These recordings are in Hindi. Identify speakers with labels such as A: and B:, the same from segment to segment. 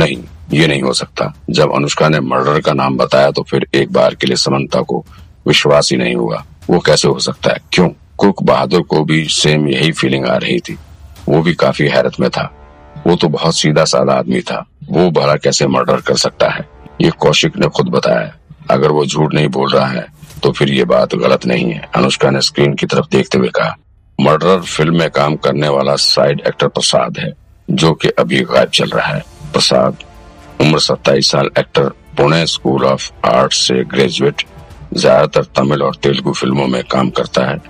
A: नहीं, ये नहीं हो सकता। जब अनुष्का ने मर्डर का नाम बताया तो फिर एक बार के लिए समंता को विश्वास ही नहीं हुआ। वो कैसे हो सकता है? क्यों? कुक बहादुर को भी सेम यही फीलिंग आ रही थी। वो भी काफ़ी हैरत में था। वो तो बहुत सीधा साधा आदमी था। वो भला कैसे मर्डर कर सकता है? ये कौशिक ने खुद बताया। अगर वो झूठ नहीं बोल रहा है तो फिर ये बात गलत नहीं है। अनुष्का ने स्क्रीन की तरफ़ देखते हुए कहा, मर्डर फ़िल्म में काम करने वाला साइड एक्टर प्रसाद है, जो कि अभी गायब चल रहा है। प्रसाद, उम्र सत्ताईस साल, actor, Pune school of art से ग्रेजुएट ज़्यादातर तमिल और तेलुगु फ़िल्मों में काम करता है।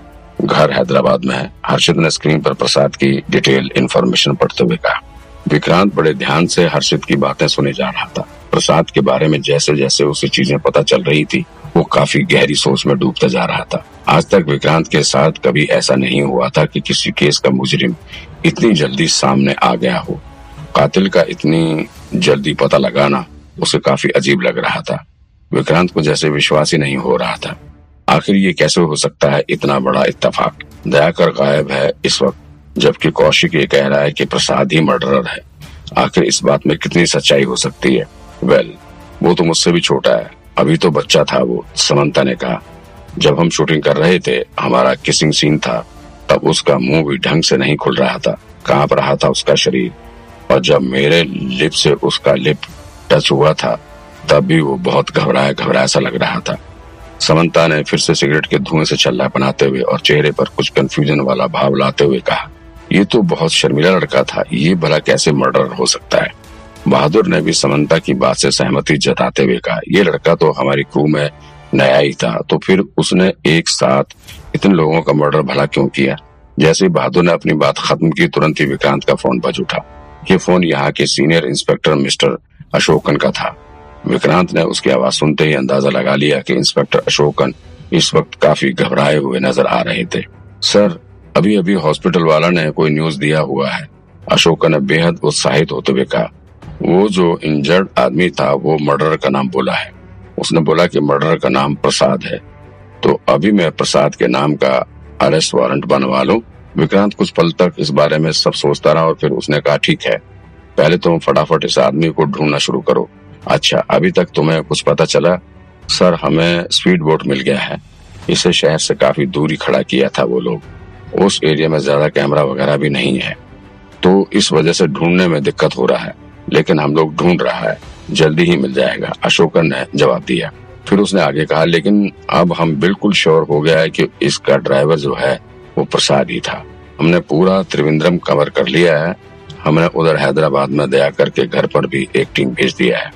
A: घर हैदराबाद में है। हर्षित ने स्क्रीन पर प्रसाद की डिटेल इन्फॉर्मेशन पढ़ते हुए कहा, विक्रांत, बड़े ध्यान से हर्षित की बातें सुने जा रहा था। प्रसाद के बारे में जैसे जैसे उसे चीज़ें पता चल रही थी, वो काफ़ी गहरी सोच में डूबता जा रहा था। आज तक विक्रांत के साथ कभी ऐसा नहीं हुआ था कि किसी केस का मुजरिम इतनी जल्दी सामने आ गया हो। कातिल का इतनी जल्दी पता लगाना उसे काफ़ी अजीब लग रहा था। विक्रांत को जैसे विश्वास ही नहीं हो रहा था। आखिर ये कैसे हो सकता है इतना बड़ा इत्तेफाक? दयाकर गायब है इस वक्त, जबकि कौशिक ये कह रहा है कि प्रसाद ही मर्डरर है। आखिर इस बात में कितनी सच्चाई हो सकती है? वेल वो तो मुझसे भी छोटा है। अभी तो बच्चा था वो, समंता ने कहा। जब हम शूटिंग कर रहे थे, हमारा किसिंग सीन था, तब उसका मुँह भी ढंग से नहीं खुल रहा था। काँप रहा था उसका शरीर? और जब मेरे लिप से उसका लिप टच हुआ था, तब भी वो बहुत घबराया घबराया सा लग रहा था। समंता ने फिर से सिगरेट के धुएँ से छल्ला बनाते हुए और चेहरे पर कुछ कंफ्यूजन वाला भाव लाते हुए कहा, ये तो बहुत शर्मिला लड़का था, ये भला कैसे मर्डर हो सकता है? बहादुर ने भी समंता की बात से सहमति जताते हुए कहा, ये लड़का तो हमारी क्रू में नया ही था तो फिर उसने एक साथ इतने लोगों का मर्डर भला क्यों किया? जैसे बहादुर ने अपनी बात खत्म की, तुरंत ही विक्रांत का फ़ोन बज उठा। ये फ़ोन यहाँ के सीनियर इंस्पेक्टर मिस्टर अशोकन का था। विक्रांत ने उसकी आवाज़ सुनते ही अंदाज़ा लगा लिया कि इंस्पेक्टर अशोकन इस वक्त काफ़ी घबराए हुए नज़र आ रहे थे। सर अभी अभी हॉस्पिटल वाला ने कोई न्यूज़ दिया हुआ है। अशोकन ने बेहद उत्साहित होते हुए कहा, वो जो इंजर्ड आदमी था, वो मर्डर का नाम बोला है। उसने बोला कि मर्डर का नाम प्रसाद है। तो अभी मैं प्रसाद के नाम का अरेस्ट वारंट बनवा लूँ विक्रांत कुछ पल तक इस बारे में सब सोचता रहा और फिर उसने कहा, ठीक है, पहले तुम फटाफट इस आदमी को ढूंढना शुरू करो। अच्छा अभी तक तुम्हें कुछ पता चला? सर, हमें स्पीड बोट मिल गया है। इसे शहर से काफ़ी दूरी खड़ा किया था वो लोग। उस एरिया में ज़्यादा कैमरा वगैरह भी नहीं है। तो इस वजह से ढूँढने में दिक्कत हो रहा है, लेकिन हम लोग ढूंढ रहा है। जल्दी ही मिल जाएगा, अशोकन ने जवाब दिया। फिर उसने आगे कहा, लेकिन अब हम बिल्कुल श्योर हो गया है कि इसका ड्राइवर जो है वो प्रसाद ही था। हमने पूरा त्रिवेंद्रम कवर कर लिया है। हमने उधर हैदराबाद में दया करके घर पर भी एक टीम भेज दिया है।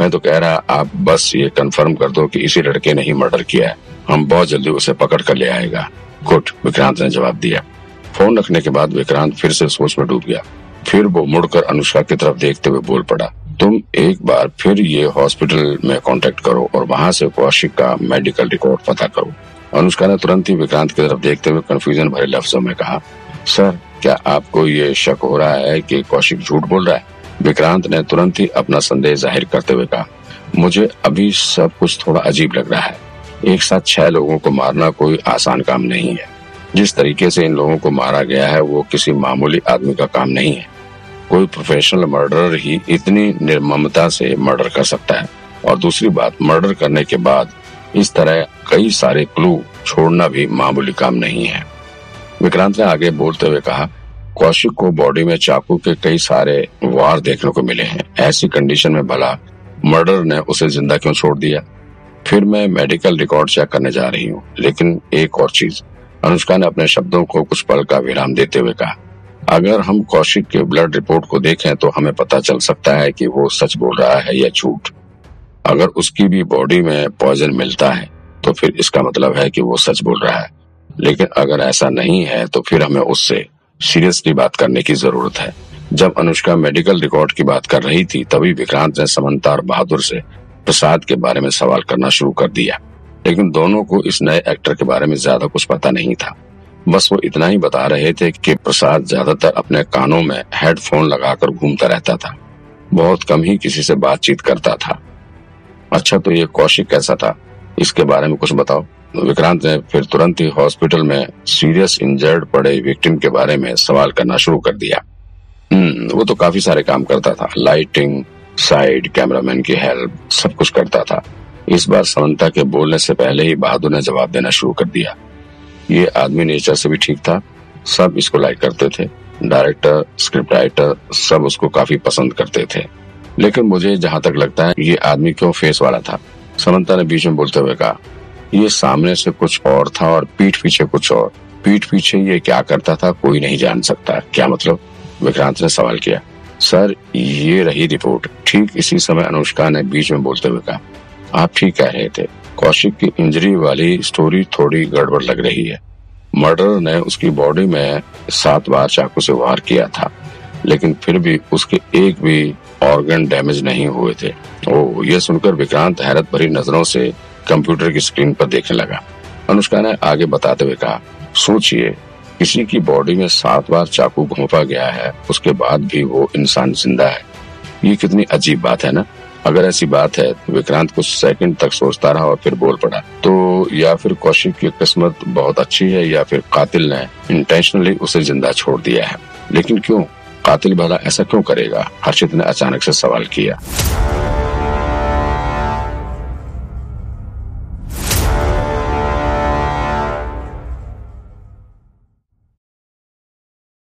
A: मैं तो कह रहा, आप बस ये कंफर्म कर दो कि इसी लड़के ने ही मर्डर किया है। हम बहुत जल्दी उसे पकड़ कर ले आएगा। गुड, विक्रांत ने जवाब दिया। फ़ोन रखने के बाद विक्रांत फिर से सोच में डूब गया। फिर वो मुड़कर अनुष्का की तरफ़ देखते हुए बोल पड़ा, तुम एक बार फिर ये हॉस्पिटल में कांटेक्ट करो और वहाँ से कौशिक का मेडिकल रिकॉर्ड पता करो। अनुष्का ने तुरंत ही विक्रांत की तरफ़ देखते हुए कंफ्यूजन भरे लफ्जों में कहा सर क्या आपको ये शक हो रहा है कि कौशिक झूठ बोल रहा है? विक्रांत ने तुरंत ही अपना संदेह ज़ाहिर करते हुए कहा, मुझे अभी सब कुछ थोड़ा अजीब लग रहा है। एक साथ छह लोगों को मारना कोई आसान काम नहीं है। जिस तरीके से इन लोगों को मारा गया है, वो किसी मामूली आदमी का काम नहीं है। कोई प्रोफेशनल मर्डरर ही इतनी निर्ममता से मर्डर कर सकता है। और दूसरी बात मर्डर करने के बाद इस तरह कई सारे क्लू छोड़ना भी मामूली काम नहीं है। विक्रांत ने आगे बोलते हुए कहा, कौशिक को बॉडी में चाकू के कई सारे वार देखने को मिले हैं। ऐसी कंडीशन में भला मर्डर ने उसे ज़िंदा क्यों छोड़ दिया? फिर मैं मेडिकल रिकॉर्ड चेक करने जा रही हूँ। लेकिन एक और चीज़, अनुष्का ने अपने शब्दों को कुछ पल का विराम देते हुए कहा, अगर हम कौशिक के ब्लड रिपोर्ट को देखें तो हमें पता चल सकता है कि वो सच बोल रहा है या झूठ। अगर उसकी भी बॉडी में पॉइजन मिलता है तो फिर इसका मतलब है कि वो सच बोल रहा है। लेकिन अगर ऐसा नहीं है तो फिर हमें उससे सीरियसली बात करने की ज़रूरत है। जब अनुष्का मेडिकल रिकॉर्ड की बात कर रही थी, तभी विक्रांत ने समंता और बहादुर से प्रसाद के बारे में सवाल करना शुरू कर दिया। लेकिन दोनों को इस नए एक्टर के बारे में ज़्यादा कुछ पता नहीं था। बस वो इतना ही बता रहे थे कि प्रसाद ज़्यादातर अपने कानों में हेडफोन लगाकर घूमता रहता था। बहुत कम ही किसी से बातचीत करता था। अच्छा तो ये कौशिक कैसा था? इसके बारे में कुछ बताओ। विक्रांत ने फिर तुरंत ही हॉस्पिटल में सीरियस इंजर्ड पड़े विक्टिम के बारे में सवाल करना शुरू कर दिया। हम्म वो तो काफ़ी सारे काम करता था। लाइटिंग, साइड, कैमरामैन की हेल्प, सब कुछ करता था। इस बार समंता के बोलने से पहले ही बहादुर ने जवाब देना शुरू कर दिया। ये आदमी नेचर से भी ठीक था। सब इसको लाइक करते थे। डायरेक्टर, स्क्रिप्ट राइटर, सब उसको काफ़ी पसंद करते थे। लेकिन मुझे जहाँ तक लगता है, ये आदमी क्यों फेस वाला था? समंता ने बीच में बोलते हुए कहा, ये सामने से कुछ और था और पीठ पीछे कुछ और। पीठ पीछे ये क्या करता था कोई नहीं जान सकता। क्या मतलब? विक्रांत ने सवाल किया, सर, ये रही रिपोर्ट। ठीक इसी समय अनुष्का ने बीच में बोलते हुए कहा, आप ठीक कह रहे थे। कौशिक की इंजरी वाली स्टोरी थोड़ी गड़बड़ लग रही है। मर्डर ने उसकी बॉडी में सात बार चाकू से वार किया था, लेकिन फिर भी उसके एक भी ऑर्गन डैमेज नहीं हुए थे। ओ, ये सुनकर विक्रांत हैरत भरी नज़रों से कंप्यूटर की स्क्रीन पर देखने लगा। अनुष्का ने आगे बताते हुए कहा, सोचिए, किसी की बॉडी में सात बार चाकू घोंपा गया है, उसके बाद भी वो इंसान ज़िंदा है। ये कितनी अजीब बात है ना? अगर ऐसी बात है तो विक्रांत कुछ सेकंड तक सोचता रहा और फिर बोल पड़ा तो या फिर कौशिक की किस्मत बहुत अच्छी है या फिर कातिल ने इंटेंशनली उसे ज़िंदा छोड़ दिया है? लेकिन क्यों? कातिल भला ऐसा क्यों करेगा? हर्षित ने अचानक से सवाल किया।